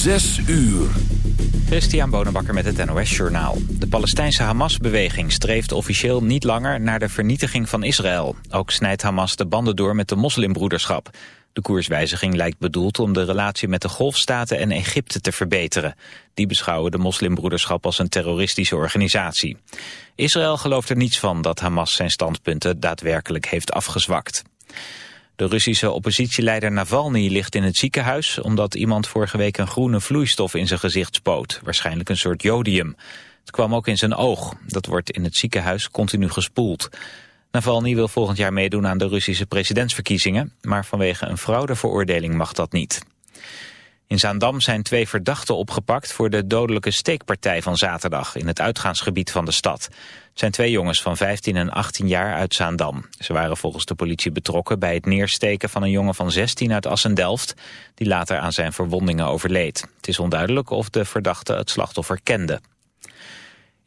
Zes uur. Christian Bonenbakker met het NOS Journaal. De Palestijnse Hamas-beweging streeft officieel niet langer naar de vernietiging van Israël. Ook snijdt Hamas de banden door met de moslimbroederschap. De koerswijziging lijkt bedoeld om de relatie met de Golfstaten en Egypte te verbeteren. Die beschouwen de moslimbroederschap als een terroristische organisatie. Israël gelooft er niets van dat Hamas zijn standpunten daadwerkelijk heeft afgezwakt. De Russische oppositieleider Navalny ligt in het ziekenhuis... omdat iemand vorige week een groene vloeistof in zijn gezicht spoot. Waarschijnlijk een soort jodium. Het kwam ook in zijn oog. Dat wordt in het ziekenhuis continu gespoeld. Navalny wil volgend jaar meedoen aan de Russische presidentsverkiezingen... maar vanwege een fraudeveroordeling mag dat niet. In Zaandam zijn twee verdachten opgepakt voor de dodelijke steekpartij van zaterdag in het uitgaansgebied van de stad. Het zijn twee jongens van 15 en 18 jaar uit Zaandam. Ze waren volgens de politie betrokken bij het neersteken van een jongen van 16 uit Assendelft, die later aan zijn verwondingen overleed. Het is onduidelijk of de verdachte het slachtoffer kende.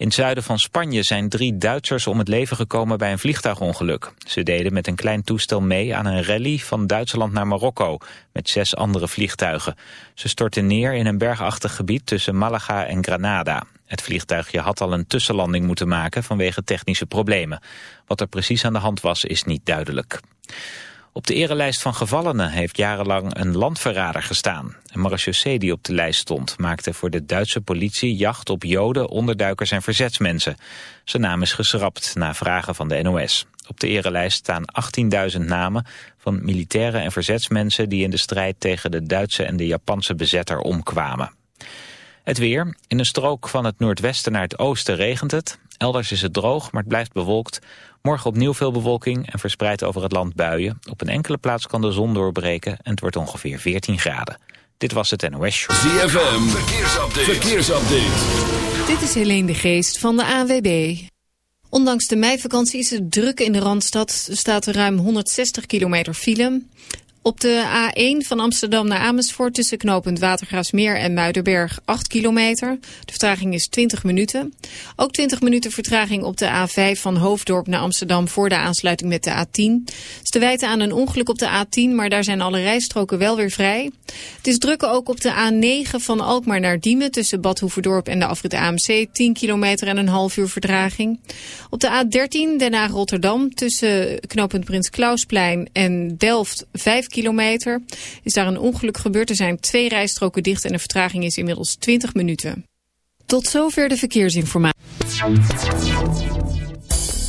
In het zuiden van Spanje zijn drie Duitsers om het leven gekomen bij een vliegtuigongeluk. Ze deden met een klein toestel mee aan een rally van Duitsland naar Marokko met zes andere vliegtuigen. Ze stortten neer in een bergachtig gebied tussen Malaga en Granada. Het vliegtuigje had al een tussenlanding moeten maken vanwege technische problemen. Wat er precies aan de hand was is niet duidelijk. Op de erelijst van gevallenen heeft jarenlang een landverrader gestaan. Een marechaussee die op de lijst stond maakte voor de Duitse politie jacht op joden, onderduikers en verzetsmensen. Zijn naam is geschrapt na vragen van de NOS. Op de erelijst staan 18.000 namen van militairen en verzetsmensen die in de strijd tegen de Duitse en de Japanse bezetter omkwamen. Het weer. In een strook van het noordwesten naar het oosten regent het. Elders is het droog, maar het blijft bewolkt. Morgen opnieuw veel bewolking en verspreid over het land buien. Op een enkele plaats kan de zon doorbreken en het wordt ongeveer 14 graden. Dit was het NOS Show. ZFM, verkeersupdate. verkeersupdate. Dit is Helene de Geest van de AWB. Ondanks de meivakantie is het druk in de Randstad. Er staat ruim 160 kilometer file. Op de A1 van Amsterdam naar Amersfoort tussen knooppunt Watergraafsmeer en Muiderberg 8 kilometer. De vertraging is 20 minuten. Ook 20 minuten vertraging op de A5 van Hoofddorp naar Amsterdam voor de aansluiting met de A10. Het is te wijten aan een ongeluk op de A10, maar daar zijn alle rijstroken wel weer vrij. Het is druk ook op de A9 van Alkmaar naar Diemen tussen Bad Hoeverdorp en de afrit AMC 10 kilometer en een half uur vertraging. Op de A13 Den Haag-Rotterdam tussen knooppunt Prins Klausplein en Delft 5 kilometer is daar een ongeluk gebeurd. Er zijn twee rijstroken dicht en de vertraging is inmiddels 20 minuten. Tot zover de verkeersinformatie.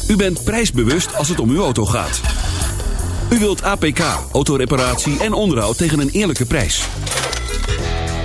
U bent prijsbewust als het om uw auto gaat. U wilt APK, autoreparatie en onderhoud tegen een eerlijke prijs.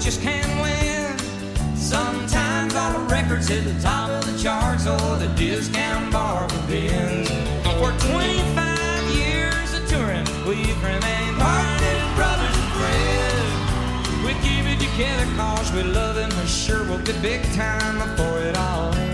just can't win. Sometimes all the records hit the top of the charts or the discount bar begins. For 25 years of touring, we've remained partners, brothers and friends. We keep it together cause we love him, and sure we'll get big time before it all ends.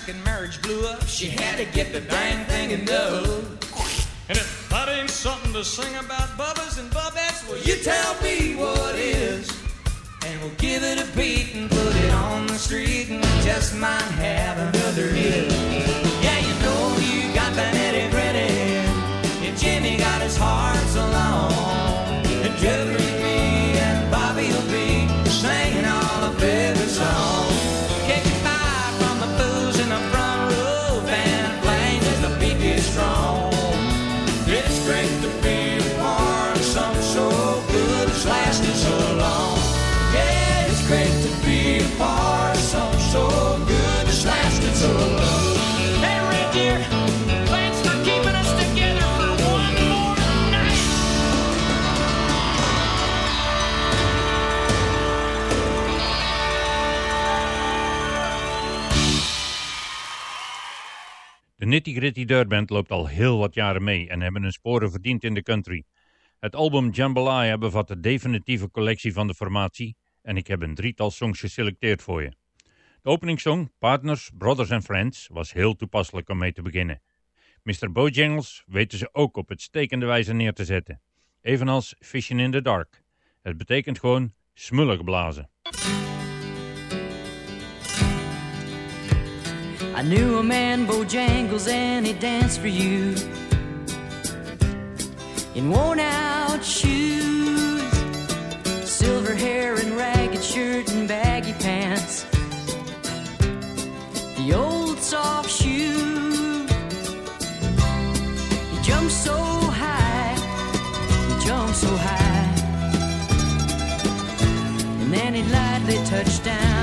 second marriage blew up. She had to get the dang thing in double. And if that ain't something to sing about bubbas and Bubbas, well, you tell me what is. And we'll give it a beat and put it on the street and just might have another hit. Nitty Gritty Dirt Band loopt al heel wat jaren mee en hebben hun sporen verdiend in de country. Het album Jambalaya bevat de definitieve collectie van de formatie en ik heb een drietal songs geselecteerd voor je. De openingssong, Partners, Brothers and Friends, was heel toepasselijk om mee te beginnen. Mr. Bojangles weten ze ook op het stekende wijze neer te zetten. Evenals Fishing in the Dark. Het betekent gewoon smullig blazen. I knew a man, Bojangles, and he danced for you in worn out shoes, silver hair and ragged shirt and baggy pants. The old soft shoe, he jumped so high, he jumped so high, and then he lightly touched down.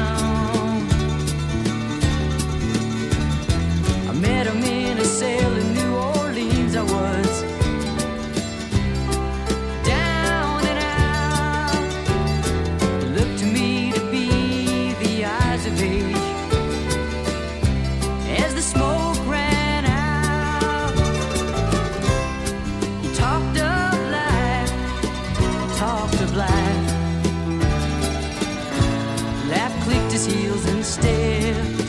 of life. Laugh clicked his heels and stared.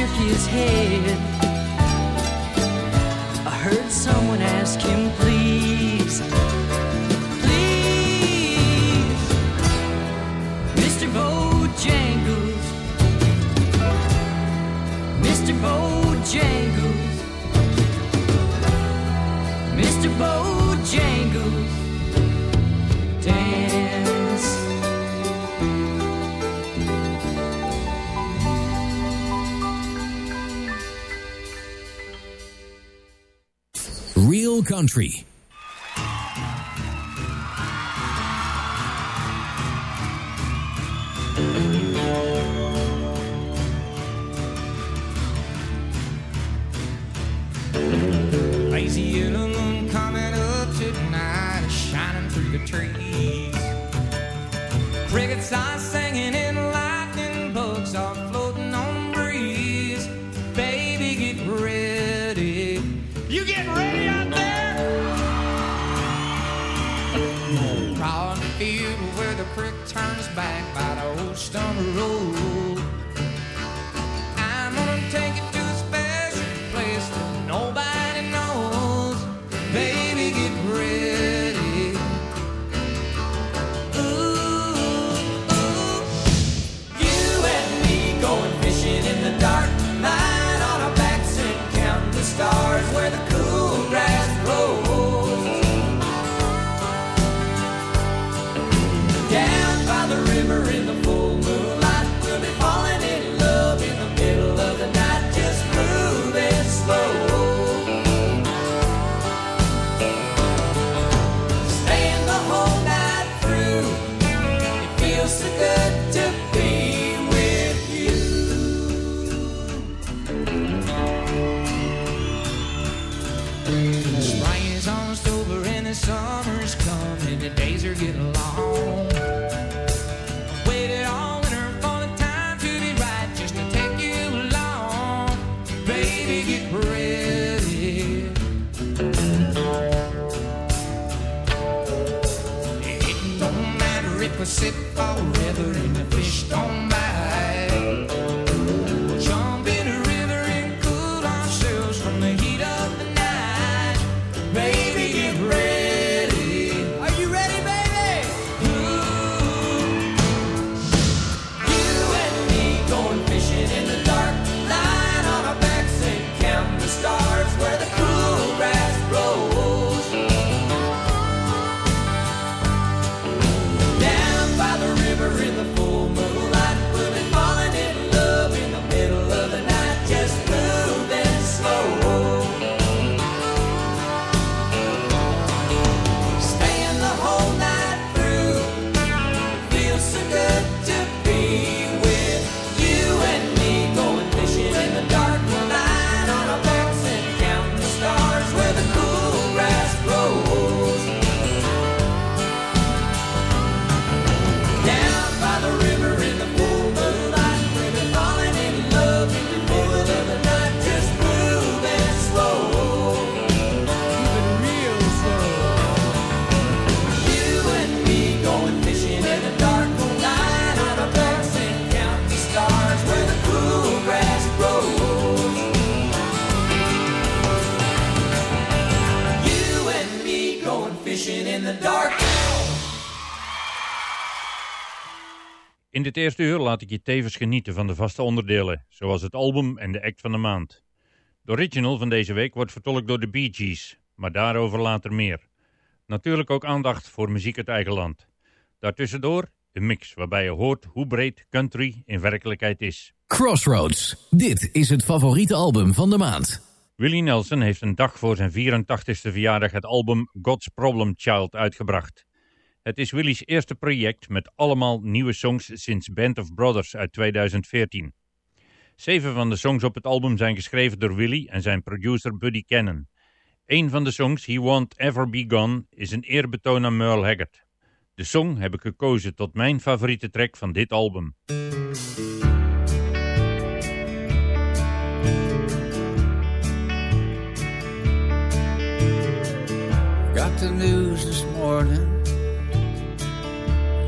shook his head. I heard someone ask him, please, please, Mr. Bojangles, Mr. Bojangles, Mr. Bojangles. country. In dit eerste uur laat ik je tevens genieten van de vaste onderdelen, zoals het album en de act van de maand. De original van deze week wordt vertolkt door de Bee Gees, maar daarover later meer. Natuurlijk ook aandacht voor muziek uit eigen land. Daartussendoor een mix waarbij je hoort hoe breed country in werkelijkheid is. Crossroads. Dit is het favoriete album van de maand. Willie Nelson heeft een dag voor zijn 84ste verjaardag het album God's Problem Child uitgebracht. Het is Willie's eerste project met allemaal nieuwe songs sinds Band of Brothers uit 2014. Zeven van de songs op het album zijn geschreven door Willie en zijn producer Buddy Cannon. Een van de songs, He Won't Ever Be Gone, is een eerbetoon aan Merle Haggard. De song heb ik gekozen tot mijn favoriete track van dit album. Got the news this morning.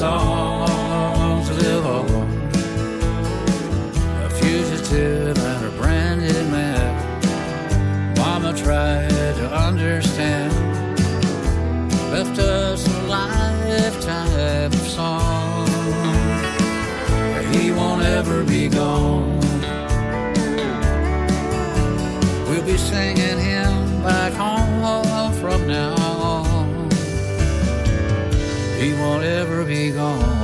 Songs live on. A fugitive and a branded man. Mama tried to understand. Left us a lifetime of song. He won't ever be gone. We'll be singing him back home from now. He won't ever be gone.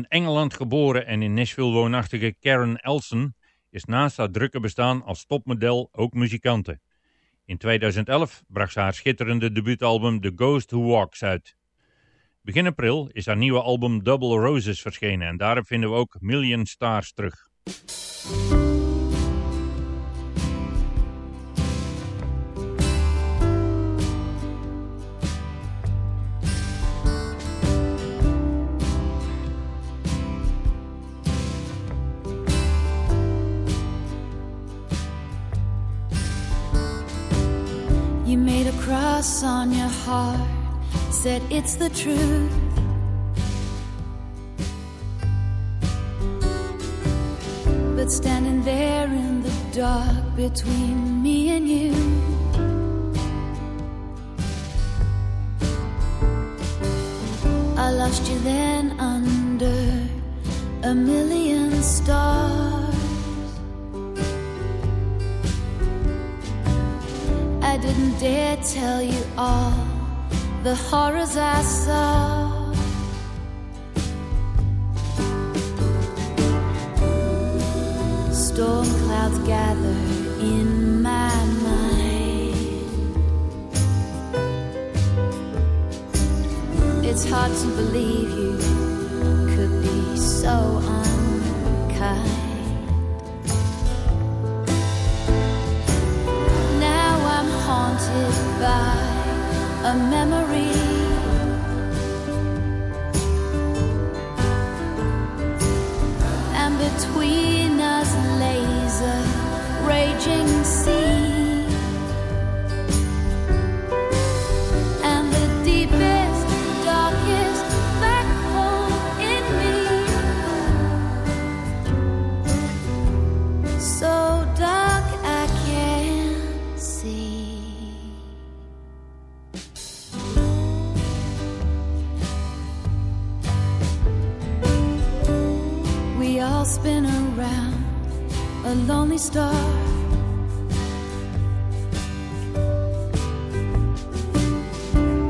In Engeland geboren en in Nashville woonachtige Karen Elson is naast haar drukke bestaan als topmodel ook muzikante. In 2011 bracht ze haar schitterende debuutalbum The Ghost Who Walks uit. Begin april is haar nieuwe album Double Roses verschenen en daarop vinden we ook Million Stars terug. Cross on your heart, said it's the truth. But standing there in the dark between me and you, I lost you then under a million stars. Didn't dare tell you all the horrors I saw. Storm clouds gather in my mind. It's hard to believe you could be so unkind. A memory. And between lonely star.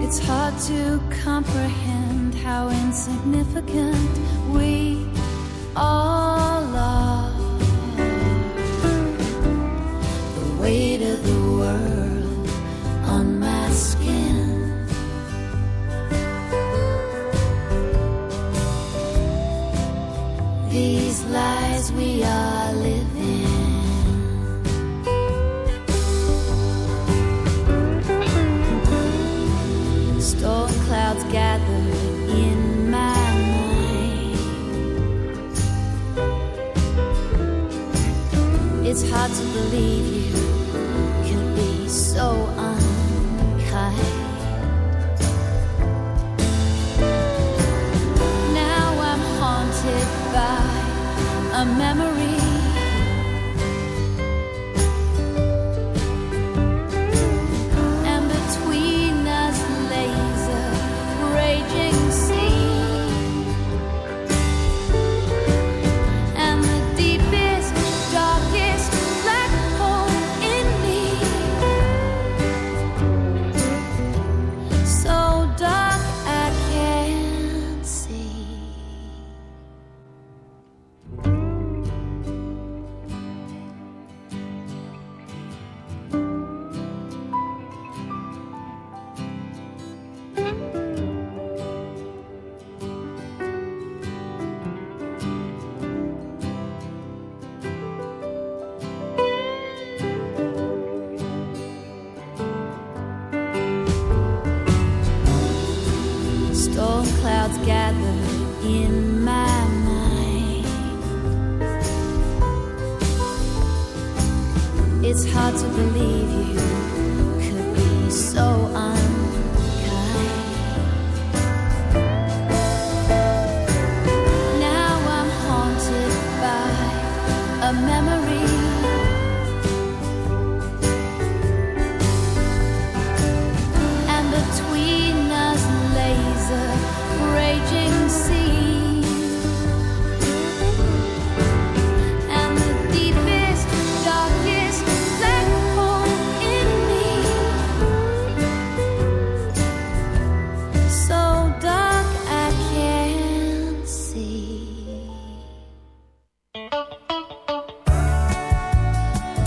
It's hard to comprehend how insignificant we are. Believe you could be so unkind. Now I'm haunted by a memory.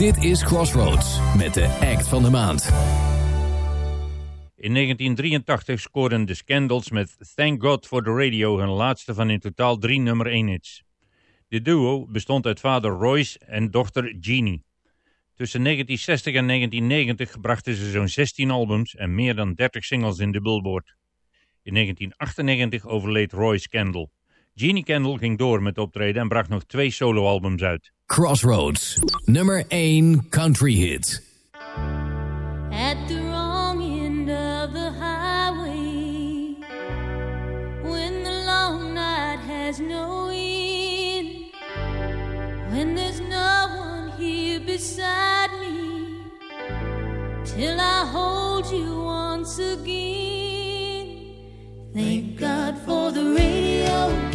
Dit is Crossroads met de act van de maand. In 1983 scoorden de Scandals met Thank God for the Radio hun laatste van in totaal drie nummer 1 hits. De duo bestond uit vader Royce en dochter Jeannie. Tussen 1960 en 1990 brachten ze zo'n 16 albums en meer dan 30 singles in de Billboard. In 1998 overleed Royce Kendall. Jeannie Kendall ging door met optreden en bracht nog twee soloalbums uit. Crossroads, nummer 1 country hit. At the wrong end of the highway, when the long night has no end, when there's no one here beside me, till I hold you once again. Thank God for the radio.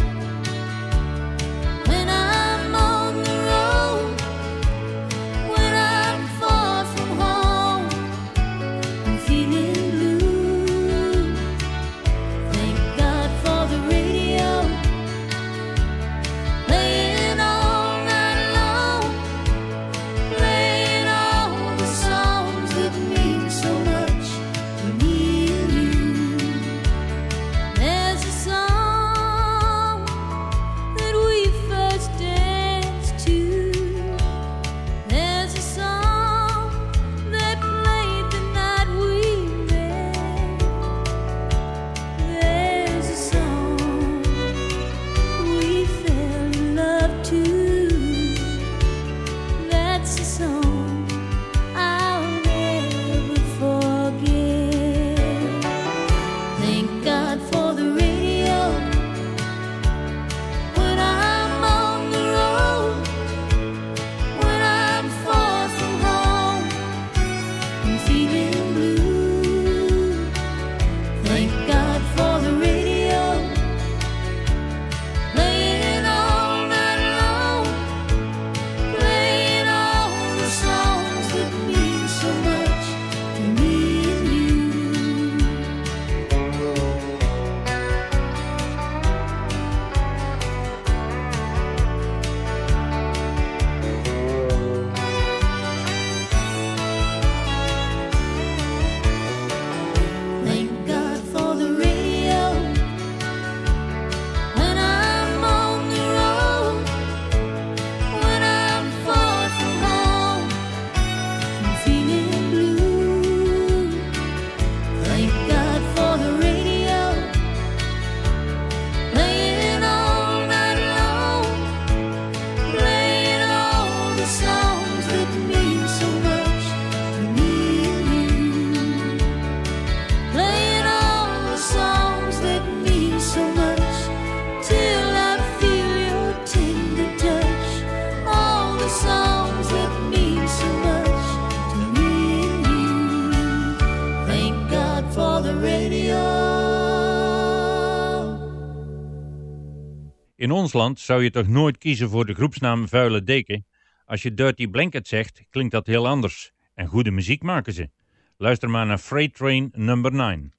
In ons land zou je toch nooit kiezen voor de groepsnaam Vuile Deken? Als je Dirty Blanket zegt, klinkt dat heel anders. En goede muziek maken ze. Luister maar naar Freight Train number 9.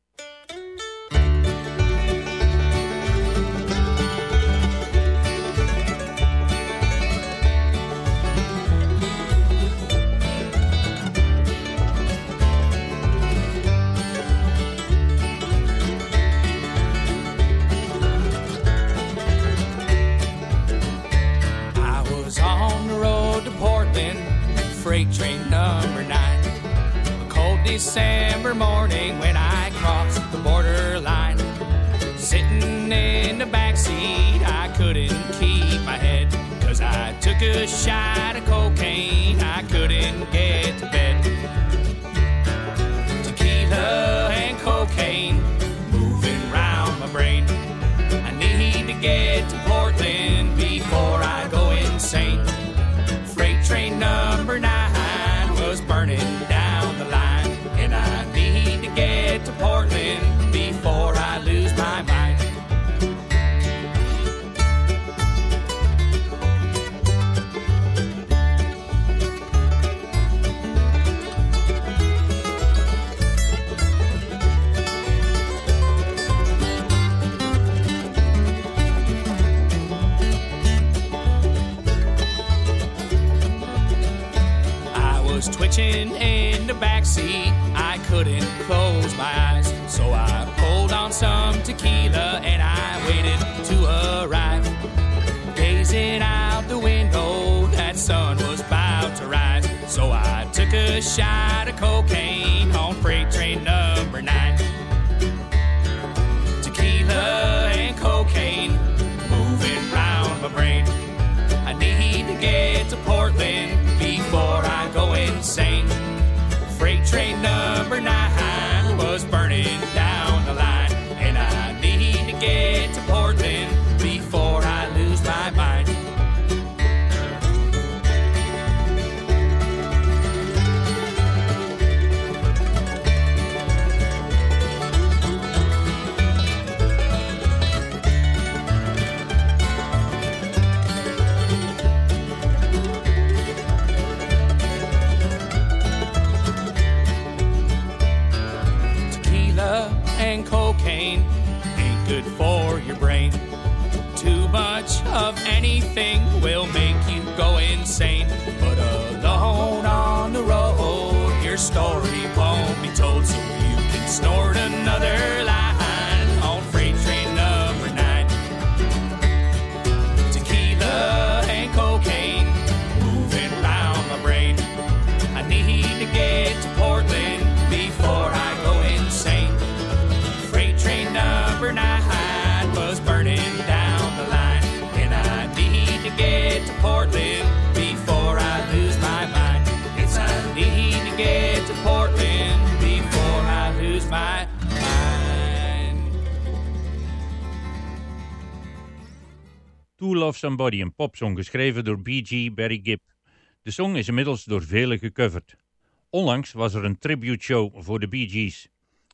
Freight train number nine. A cold December morning when I crossed the borderline. Sitting in the back seat, I couldn't keep my head. Cause I took a shot backseat. I couldn't close my eyes. So I pulled on some tequila and I waited to arrive. Gazing out the window, that sun was about to rise. So I took a shot of cocaine on freight train number nine. Tequila and cocaine moving round my brain. I need to get to Portland before I go insane. Train number nine was burning down Somebody, een popsong geschreven door B.G. Barry Gibb. De song is inmiddels door velen gecoverd. Onlangs was er een tribute show voor de Bee Gees.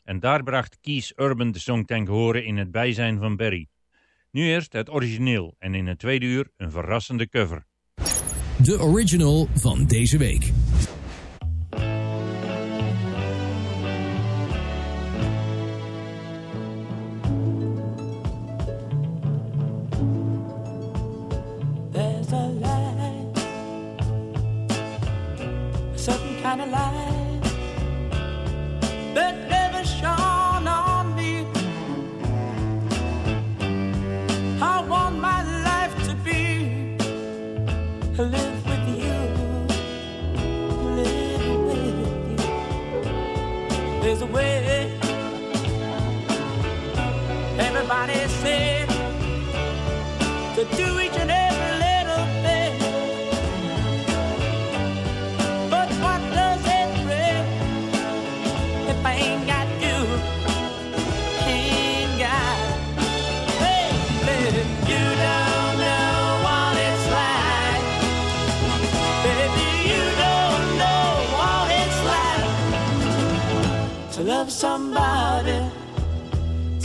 En daar bracht Keith Urban de song ten gehore in het bijzijn van Barry. Nu eerst het origineel en in het tweede uur een verrassende cover. De original van deze week. Kind of that never shone on me. I want my life to be live with you, live with you. There's a way. Everybody said to do each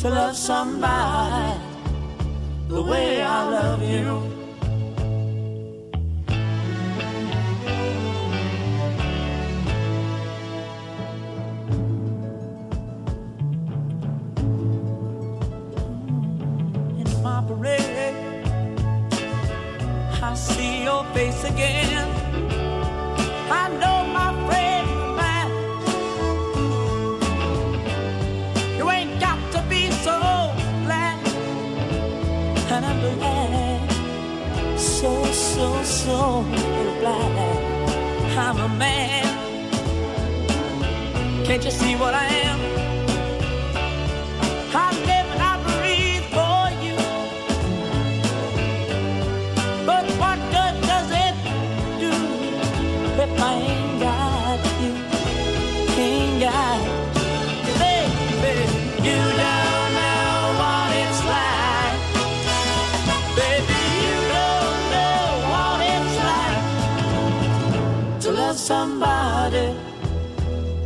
to love somebody the way I love you.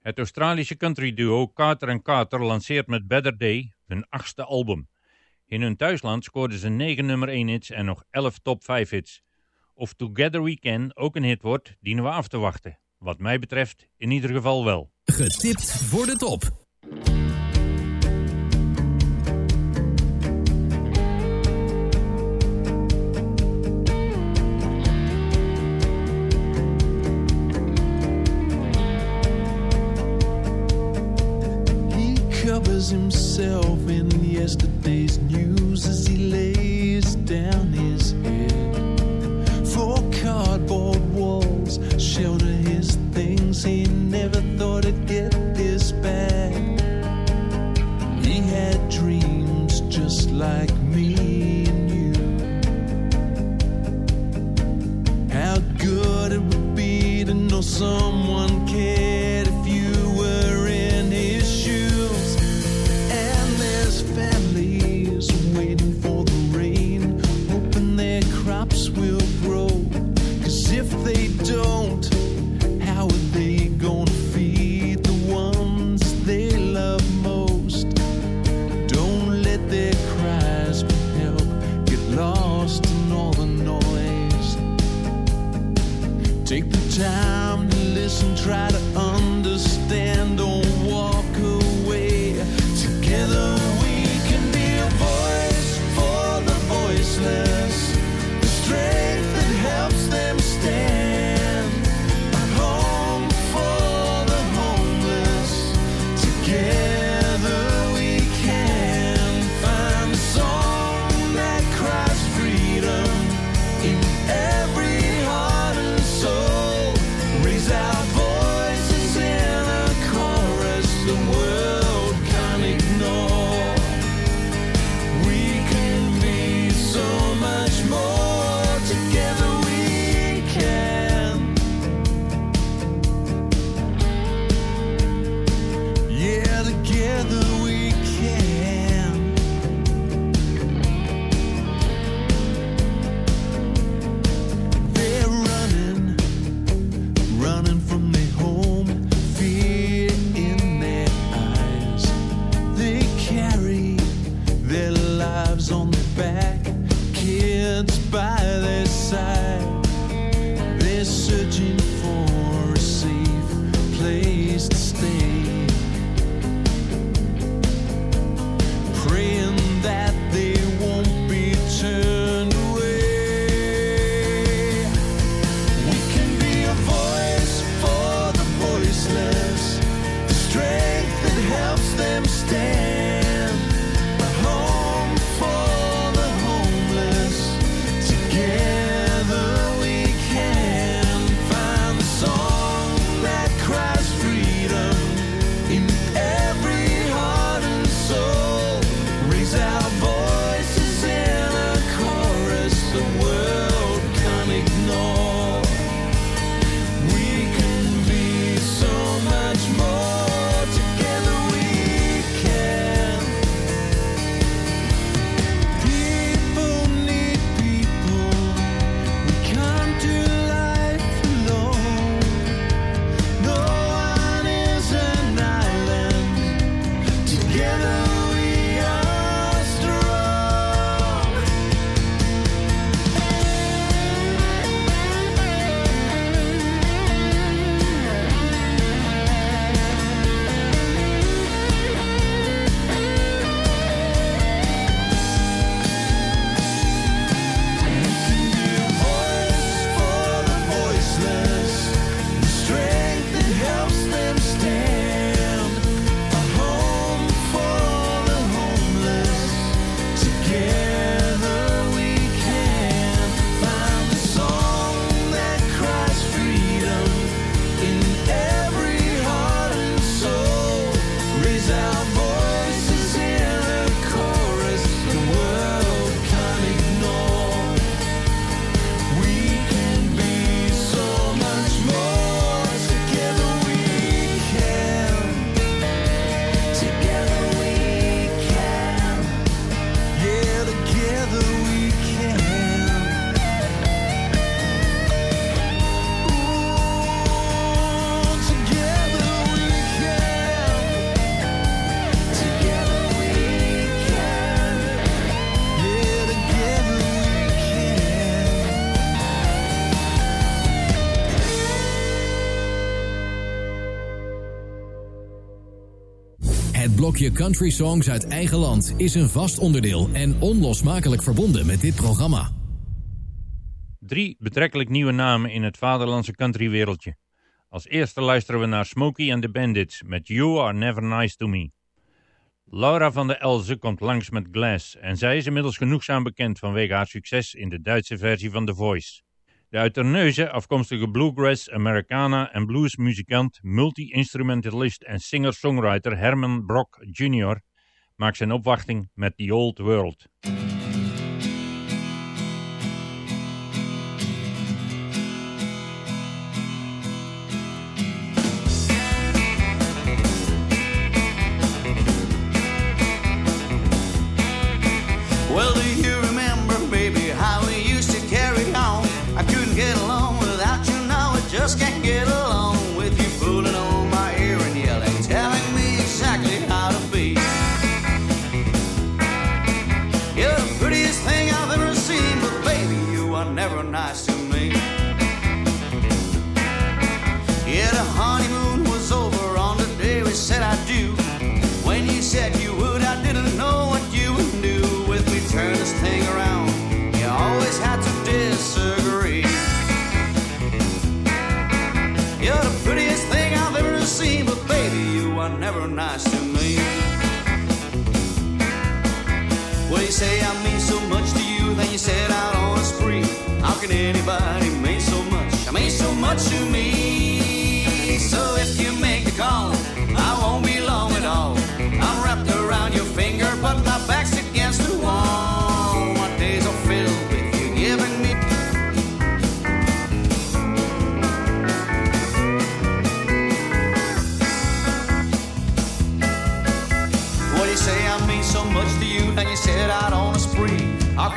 Het Australische country duo Carter Carter lanceert met Better Day hun achtste album. In hun thuisland scoorden ze 9 nummer 1 hits en nog 11 top 5 hits. Of Together We Can ook een hit wordt, dienen we af te wachten. Wat mij betreft in ieder geval wel. Getipt voor de top. himself in yesterday's news as he lays down. Je country songs uit eigen land is een vast onderdeel en onlosmakelijk verbonden met dit programma. Drie betrekkelijk nieuwe namen in het vaderlandse countrywereldje. Als eerste luisteren we naar Smokey and the Bandits met You Are Never Nice to Me. Laura van der Elze komt langs met Glass en zij is inmiddels genoegzaam bekend vanwege haar succes in de Duitse versie van The Voice. De uit Terneuzen afkomstige bluegrass, Americana en bluesmuzikant, multi-instrumentalist en singer-songwriter Herman Brock Jr. maakt zijn opwachting met The Old World. You say I mean so much to you, then you set out on a spree. How can anybody mean so much? I mean so much to me.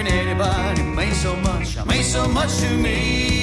anybody means so much, means so much to me.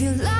you love.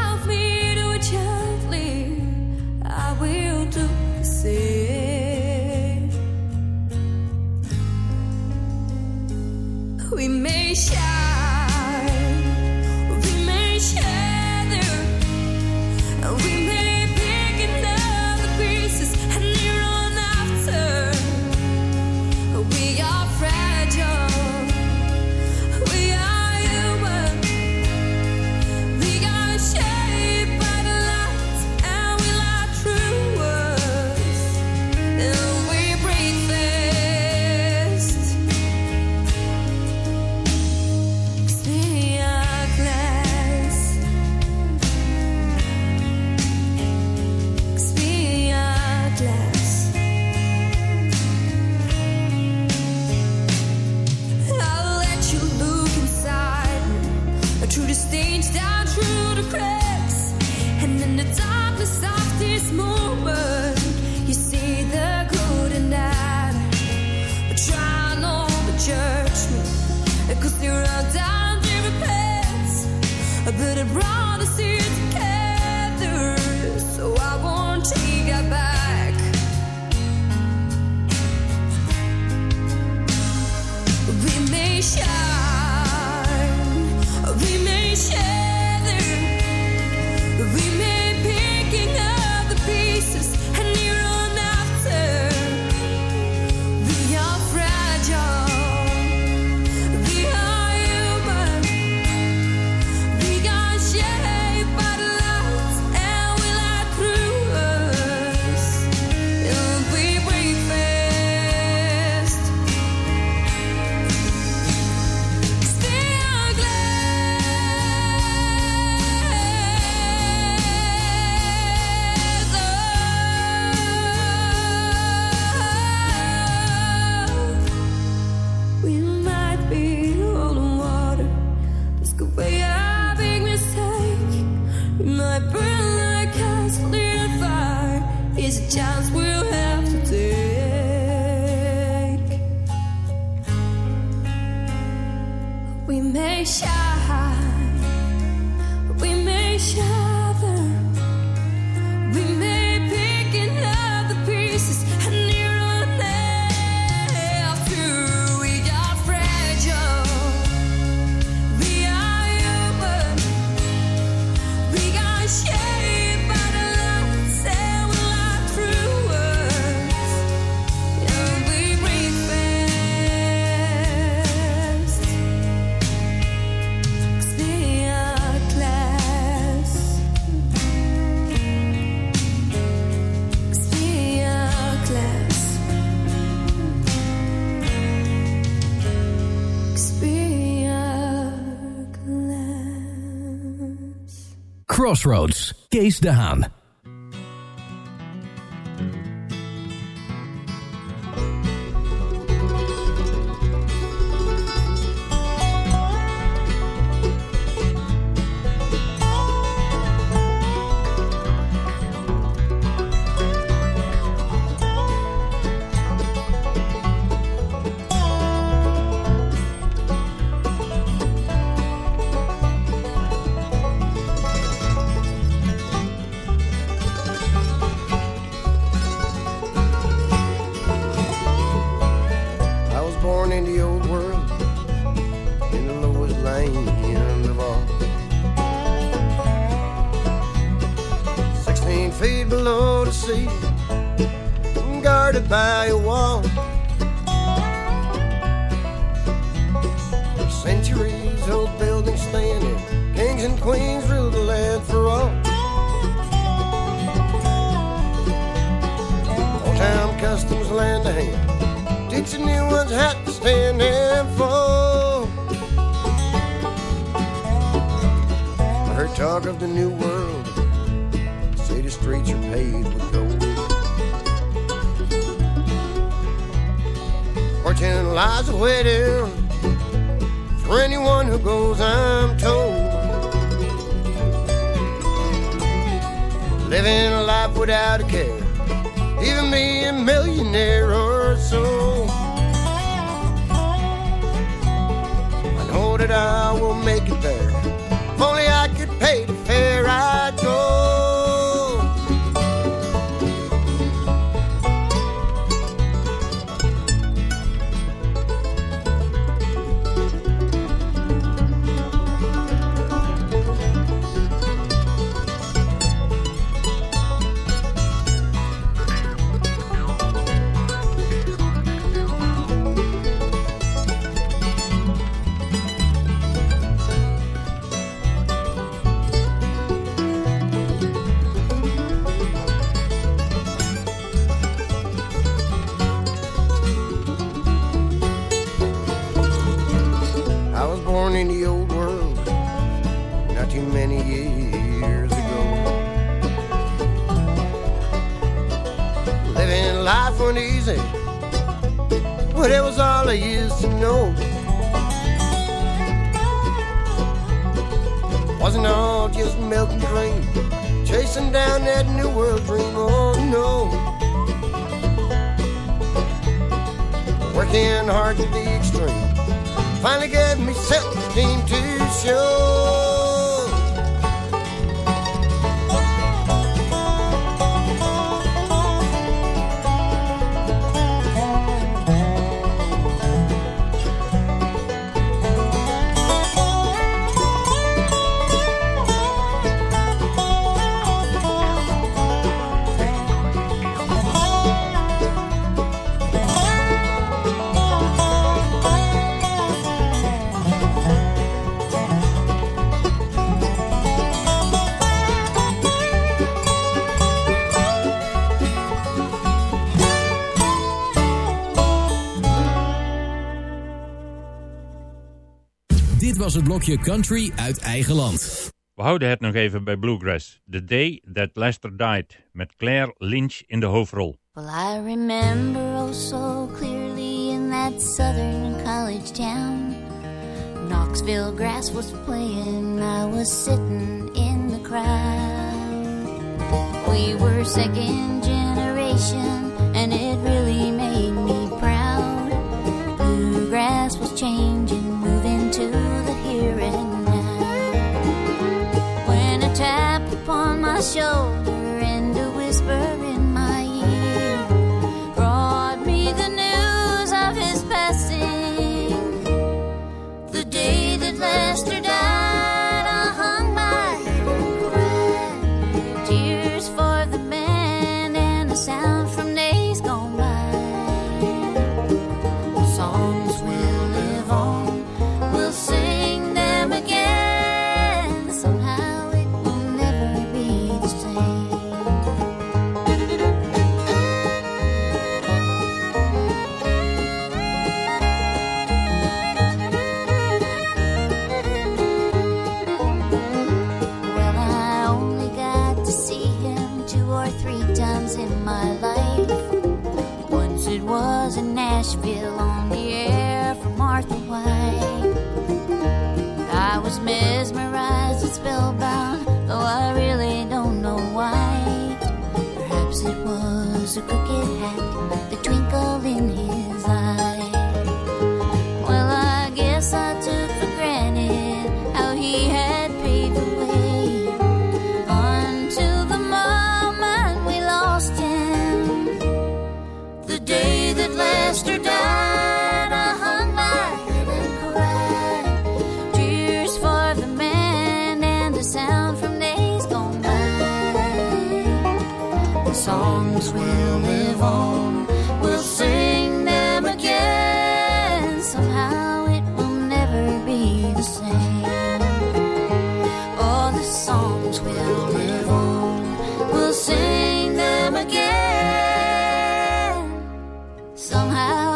Crossroads, Kees de. Life wasn't easy, but it was all I used to know. Wasn't all just milk and cream, chasing down that new world dream. Oh no. Working hard to the extreme finally got me self-esteem to show. Was het blokje country uit eigen land. We houden het nog even bij Bluegrass. The Day That Lester Died, met Claire Lynch in de hoofdrol. Well, I remember oh so clearly in that southern college town. Knoxville grass was playing, I was sitting in the crowd. We were second generation, and it really made me proud. Bluegrass was changing, 秀 Somehow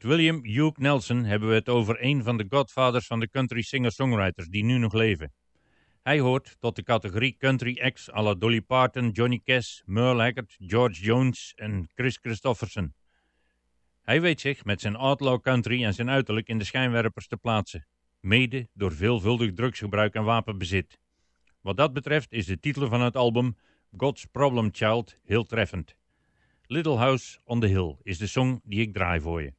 Met William Hugh Nelson hebben we het over een van de godfathers van de country singer-songwriters die nu nog leven. Hij hoort tot de categorie country acts à la Dolly Parton, Johnny Cash, Merle Haggard, George Jones en Chris Christofferson. Hij weet zich met zijn outlaw country en zijn uiterlijk in de schijnwerpers te plaatsen, mede door veelvuldig drugsgebruik en wapenbezit. Wat dat betreft is de titel van het album God's Problem Child heel treffend. Little House on the Hill is de song die ik draai voor je.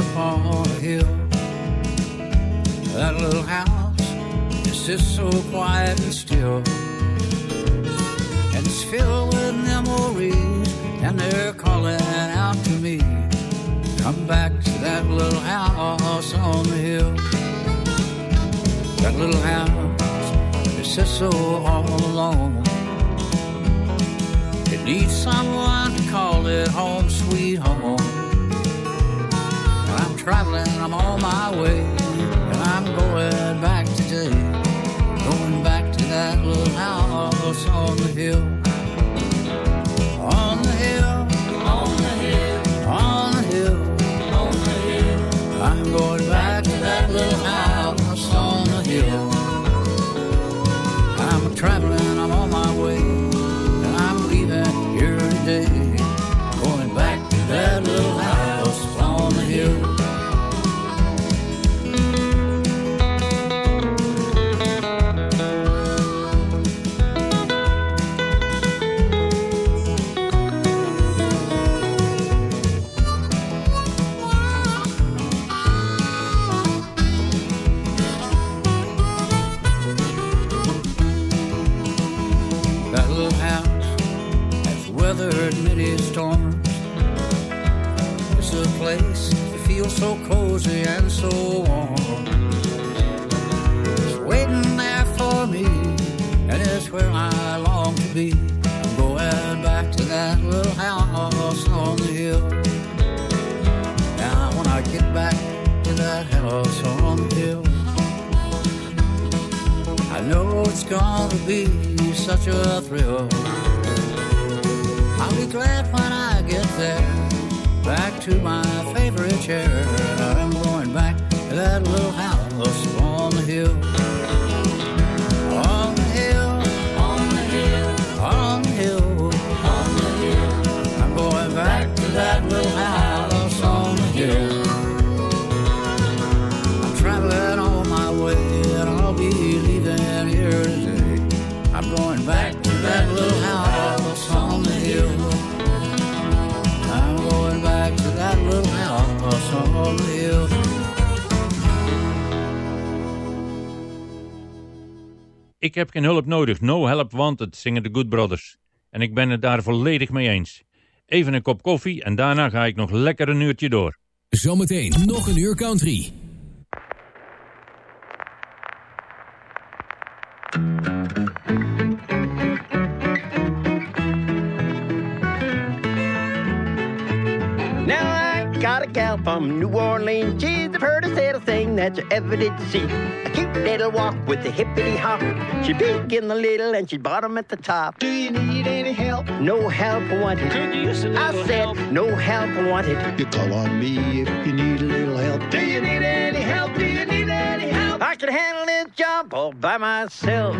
Upon a hill. That little house it sits so quiet and still. And it's filled with memories, and they're calling out to me. Come back to that little house on the hill. That little house it sits so all alone. It needs someone to call it home. Traveling, I'm on my way, so warm. It's waiting there for me, and it's where I long to be. I'm going back to that little house on the hill. Now, when I get back to that house on the hill, I know it's gonna be such a thrill. I'll be glad when I get there, back to my favorite chair. That little house on the hill. Ik heb geen hulp nodig, no help wanted, zingen de Good Brothers. En ik ben het daar volledig mee eens. Even een kop koffie en daarna ga ik nog lekker een uurtje door. Zometeen nog een uur country. Got a gal from New Orleans. She's the prettiest little thing that you ever did see. A cute little walk with a hippity hop. She big in the little and she bottom at the top. Do you need any help? No help wanted. Could you use a little I said help? no help wanted. You call on me if you need a little help. Do you need any help? Do you need any help? I can handle this job all by myself.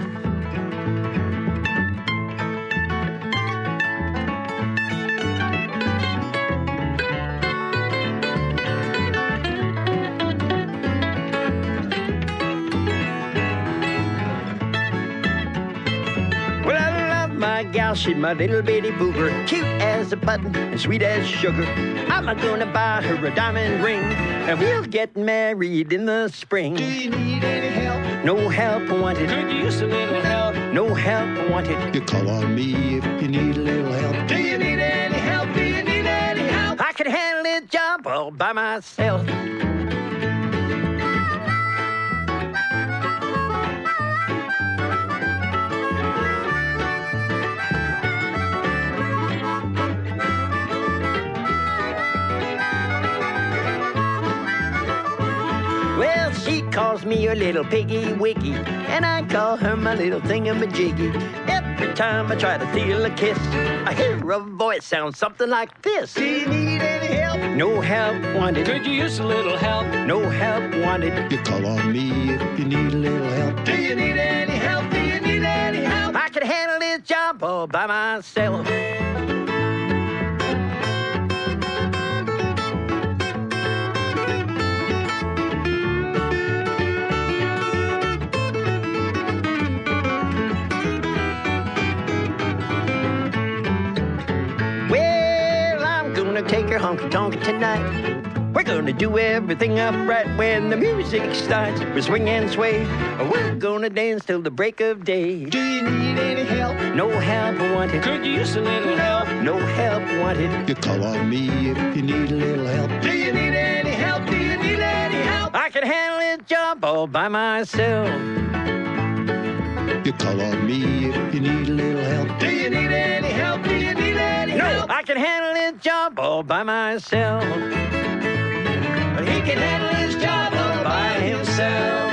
Gal, she's my little bitty booger, cute as a button and sweet as sugar. I'm a gonna buy her a diamond ring, and we'll get married in the spring. Do you need any help? No help wanted. Could you use a little help? No help wanted. You call on me if you need a little help. Do you need any help? Do you need any help? I can handle this job all by myself. Calls me her little piggy wiggy, and I call her my little thingamajiggy. Every time I try to steal a kiss, I hear a voice sound something like this. Do you need any help? No help wanted. Could you use a little help? No help wanted. You call on me if you need a little help. Do you need any help? Do you need any help? I can handle this job all by myself. Honky tonk tonight. We're gonna do everything upright when the music starts. We swing and sway. We're gonna dance till the break of day. Do you need any help? No help wanted. Could you use a little help? No help wanted. You call on me if you need a little help. Do you need any help? Do you need any help? I can handle this job all by myself. You call on me if you need a little help. Do you need any help? Do you need any help? No, I can handle this job all by myself. But he can handle his job all by himself.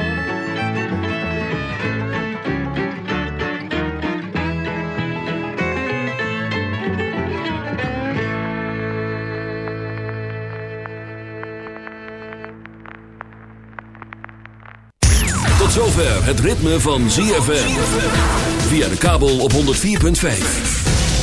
Tot zover het ritme van ZFM. Via de kabel op 104.5.